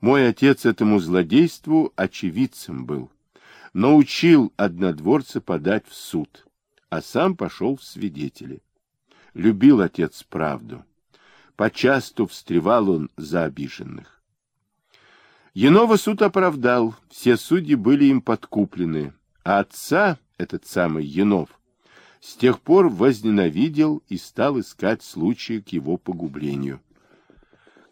Мой отец этому злодейству очевидцем был. Научил однодворца подать в суд, а сам пошел в свидетели. Любил отец правду. Почасту встревал он за обиженных. Янова суд оправдал, все судьи были им подкуплены, а отца, этот самый Янов, с тех пор возненавидел и стал искать случаи к его погублению.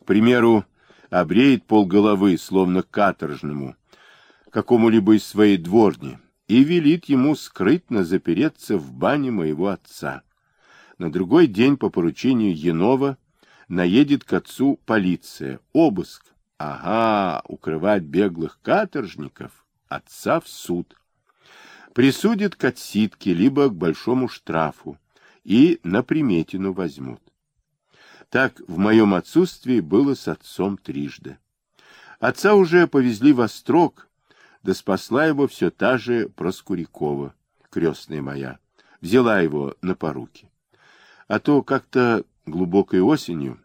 К примеру, обреет полголовы, словно каторжному, какому-либо из своей дворни, и велит ему скрытно запереться в бане моего отца. На другой день по поручению Янова наедет к отцу полиция, обыск. Ага, укрывать беглых каторжников, отца в суд. Присудит к отсидке, либо к большому штрафу, и на приметину возьмут. Так в моем отсутствии было с отцом трижды. Отца уже повезли в Острог, да спасла его все та же Проскурякова, крестная моя, взяла его на поруки. А то как-то глубокой осенью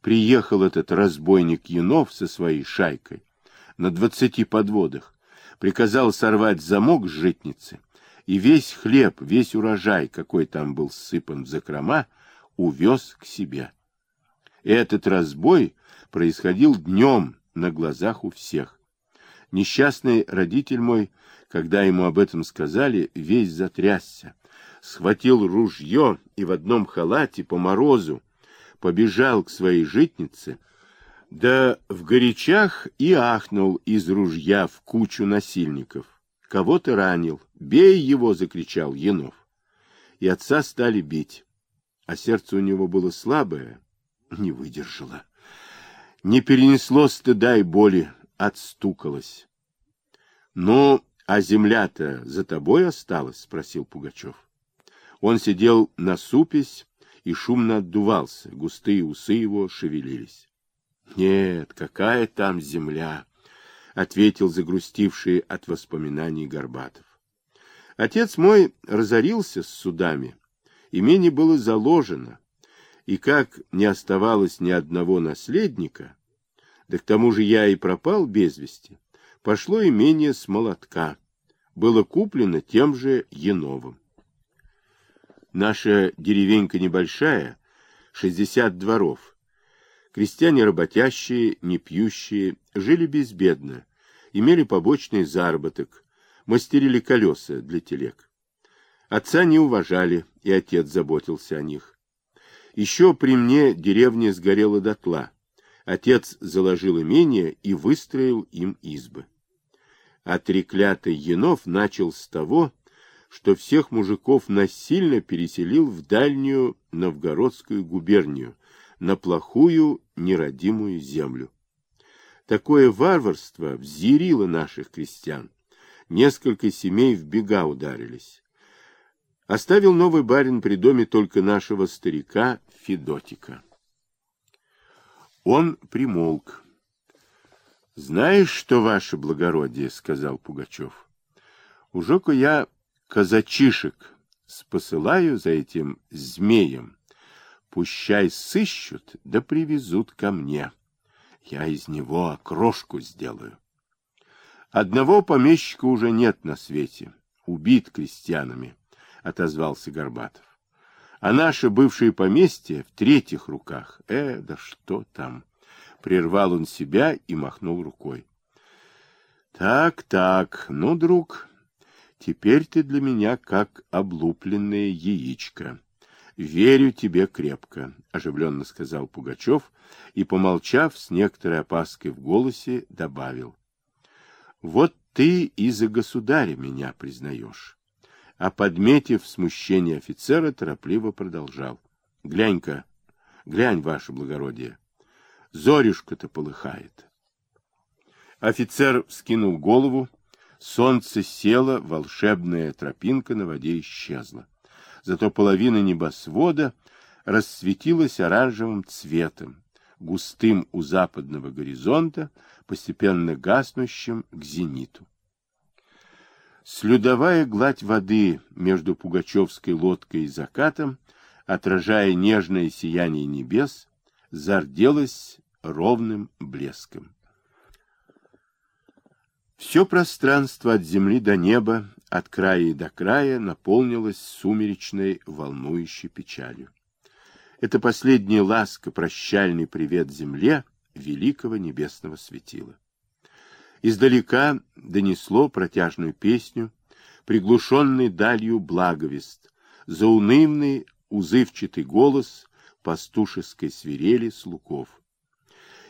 приехал этот разбойник Янов со своей шайкой на двадцати подводах, приказал сорвать замок с житницы, и весь хлеб, весь урожай, какой там был сыпан в закрома, увез к себе. Этот разбой происходил днем на глазах у всех. Несчастный родитель мой, когда ему об этом сказали, весь затрясся, схватил ружье и в одном халате по морозу побежал к своей житнице, да в горячах и ахнул из ружья в кучу насильников. Кого-то ранил. «Бей его!» — закричал Янов. И отца стали бить. А сердце у него было слабое, не выдержала. Не перенесло стыда и боли, отстукалось. — Ну, а земля-то за тобой осталась? — спросил Пугачев. Он сидел на супесь и шумно отдувался, густые усы его шевелились. — Нет, какая там земля? — ответил загрустивший от воспоминаний Горбатов. Отец мой разорился с судами, имение было заложено, и как не оставалось ни одного наследника, да к тому же я и пропал без вести, пошло имение с молотка, было куплено тем же Яновым. Наша деревенька небольшая, шестьдесят дворов. Крестьяне работящие, не пьющие, жили безбедно, имели побочный заработок, мастерили колеса для телег. Отца не уважали, и отец заботился о них. Еще при мне деревня сгорела дотла. Отец заложил имение и выстроил им избы. А треклятый Янов начал с того, что всех мужиков насильно переселил в дальнюю Новгородскую губернию, на плохую неродимую землю. Такое варварство взъярило наших крестьян. Несколько семей в бега ударились. Оставил новый барин при доме только нашего старика Федотика. Он примолк. — Знаешь что, ваше благородие, — сказал Пугачев, — уже-ка я казачишек спосылаю за этим змеем. Пущай сыщут, да привезут ко мне. Я из него окрошку сделаю. Одного помещика уже нет на свете, убит крестьянами. — отозвался Горбатов. — А наше бывшее поместье в третьих руках. Э, да что там! Прервал он себя и махнул рукой. — Так, так, ну, друг, теперь ты для меня как облупленное яичко. Верю тебе крепко, — оживленно сказал Пугачев и, помолчав, с некоторой опаской в голосе, добавил. — Вот ты и за государя меня признаешь а, подметив смущение офицера, торопливо продолжал. — Глянь-ка, глянь, ваше благородие, зорюшка-то полыхает. Офицер вскинул голову, солнце село, волшебная тропинка на воде исчезла. Зато половина небосвода рассветилась оранжевым цветом, густым у западного горизонта, постепенно гаснущим к зениту. Слюдовая гладь воды между Пугачевской лодкой и закатом, отражая нежное сияние небес, зарделась ровным блеском. Все пространство от земли до неба, от края и до края наполнилось сумеречной, волнующей печалью. Это последняя ласка, прощальный привет земле великого небесного светила. Издалека донесло протяжную песню, приглушенный далью благовест, заунывный узывчатый голос пастушеской свирели с луков.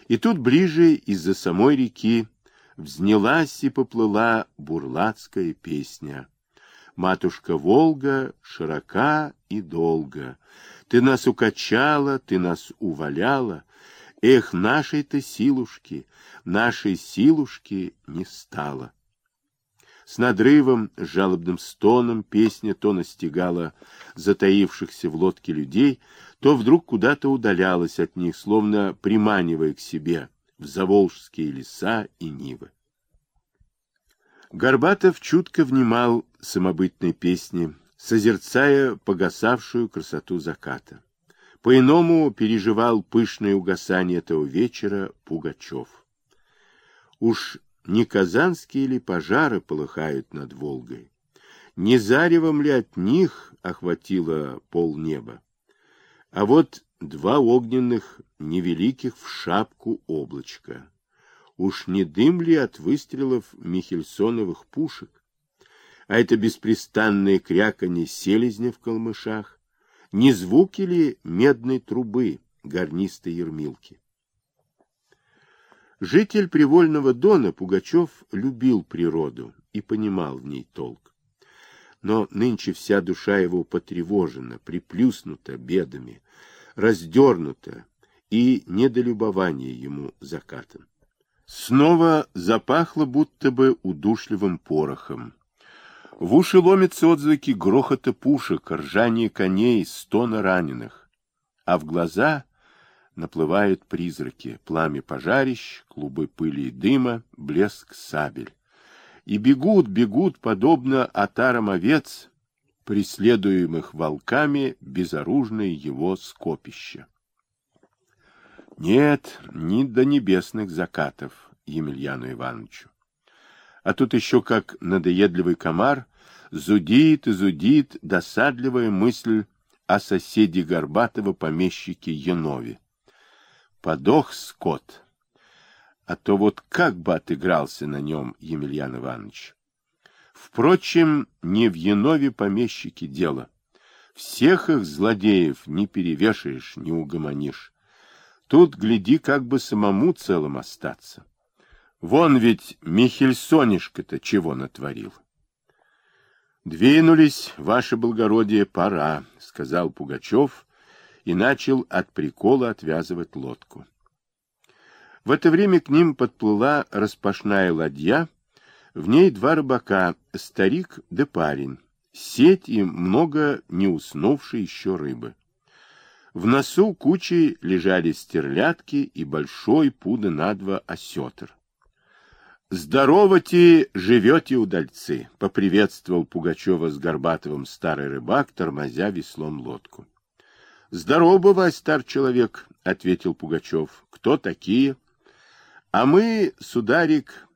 И тут ближе из-за самой реки взнялась и поплыла бурлацкая песня. Матушка Волга широка и долго, ты нас укачала, ты нас уваляла, эх, нашей-то силушки, нашей силушки не стало. С надрывом, с жалобным стоном песня то настигала затаившихся в лодке людей, то вдруг куда-то удалялась от них, словно приманивая к себе в заволжские леса и нивы. Горбатов чутко внимал самобытной песне, созерцая погасавшую красоту заката. По-иному переживал пышное угасание этого вечера Пугачев. Уж не казанские ли пожары полыхают над Волгой? Не заревом ли от них охватило полнеба? А вот два огненных, невеликих в шапку облачка. Уж не дым ли от выстрелов Михельсоновых пушек? А это беспрестанное кряканье селезня в калмышах? Не звуки ли медной трубы гарнистой ермилки? Житель Привольного Дона Пугачев любил природу и понимал в ней толк. Но нынче вся душа его потревожена, приплюснута бедами, раздернута, и недолюбование ему закатом. Снова запахло будто бы удушливым порохом. В уши ломятся отзвуки грохота пушек, ржания коней, стона раненых. А в глаза наплывают призраки, пламя пожарищ, клубы пыли и дыма, блеск сабель. И бегут, бегут, подобно отарам овец, преследуемых волками, безоружные его скопища. Нет, ни до небесных закатов Емельяну Ивановичу. А тут еще как надоедливый комар зудит и зудит досадливая мысль о соседе Горбатого помещике Янове. Подох скот. А то вот как бы отыгрался на нем Емельян Иванович. Впрочем, не в Янове помещике дело. Всех их злодеев не перевешаешь, не угомонишь. Тут, гляди, как бы самому целым остаться. Вон ведь Михельсонишка-то чего натворил. Двинулись, ваше благородие, пора, — сказал Пугачев, и начал от прикола отвязывать лодку. В это время к ним подплыла распашная ладья, в ней два рыбака, старик да парень, сеть и много не уснувшей еще рыбы. В носу кучей лежали стерлядки и большой пуда на два осетр. «Здорово-те, живете, удальцы!» — поприветствовал Пугачева с Горбатовым старый рыбак, тормозя веслом лодку. — Здорово бывай, стар человек, — ответил Пугачев. — Кто такие? — А мы, сударик,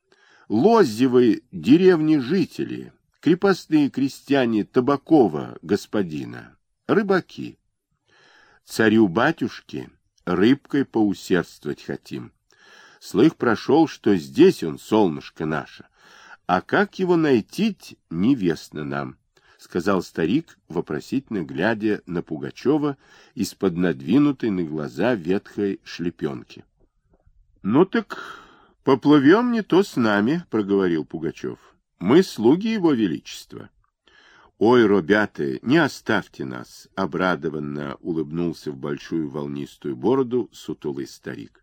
Лозевой деревни жители, крепостные крестьяне Табакова господина, рыбаки. Царю-батюшке рыбкой поусердствовать хотим. Слых прошел, что здесь он, солнышко наше, а как его найти, невестно нам сказал старик, вопросительно глядя на Пугачева из-под надвинутой на глаза ветхой шлепенки. — Ну так поплывем не то с нами, — проговорил Пугачев. — Мы слуги его величества. — Ой, ребята, не оставьте нас! — обрадованно улыбнулся в большую волнистую бороду сутулый старик.